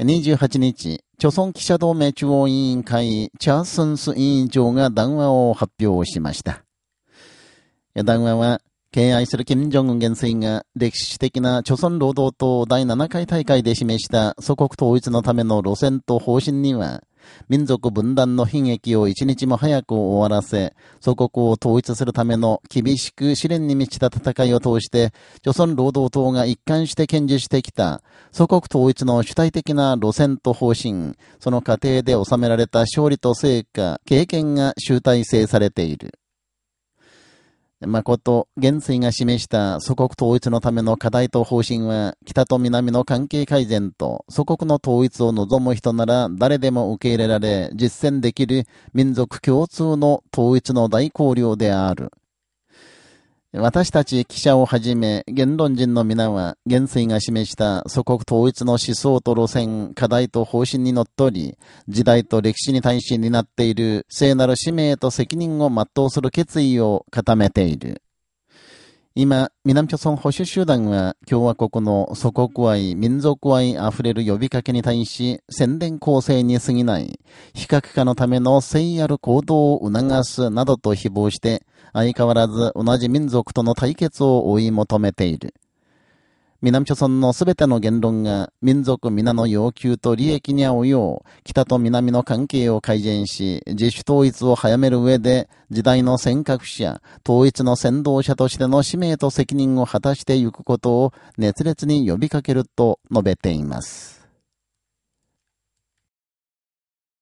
28日、朝鮮記者同盟中央委員会、チャースンス委員長が談話を発表しました。談話は、敬愛する金正恩元帥が歴史的な朝鮮労働党第7回大会で示した祖国統一のための路線と方針には、民族分断の悲劇を一日も早く終わらせ、祖国を統一するための厳しく試練に満ちた戦いを通して、朝鮮労働党が一貫して堅持してきた、祖国統一の主体的な路線と方針、その過程で収められた勝利と成果、経験が集大成されている。まこと、元帥が示した祖国統一のための課題と方針は、北と南の関係改善と祖国の統一を望む人なら誰でも受け入れられ、実践できる民族共通の統一の大綱領である。私たち記者をはじめ、言論人の皆は、元帥が示した祖国統一の思想と路線、課題と方針にのっとり、時代と歴史に対し担っている聖なる使命と責任を全うする決意を固めている。今、南朝鮮保守集団は共和国の祖国愛、民族愛あふれる呼びかけに対し宣伝構成に過ぎない、非核化のための誠意ある行動を促すなどと誹謗して、相変わらず同じ民族との対決を追い求めている。南諸村のすべての言論が民族皆の要求と利益に合うよう、北と南の関係を改善し、自主統一を早める上で、時代の尖閣者、統一の先導者としての使命と責任を果たしていくことを熱烈に呼びかけると述べています。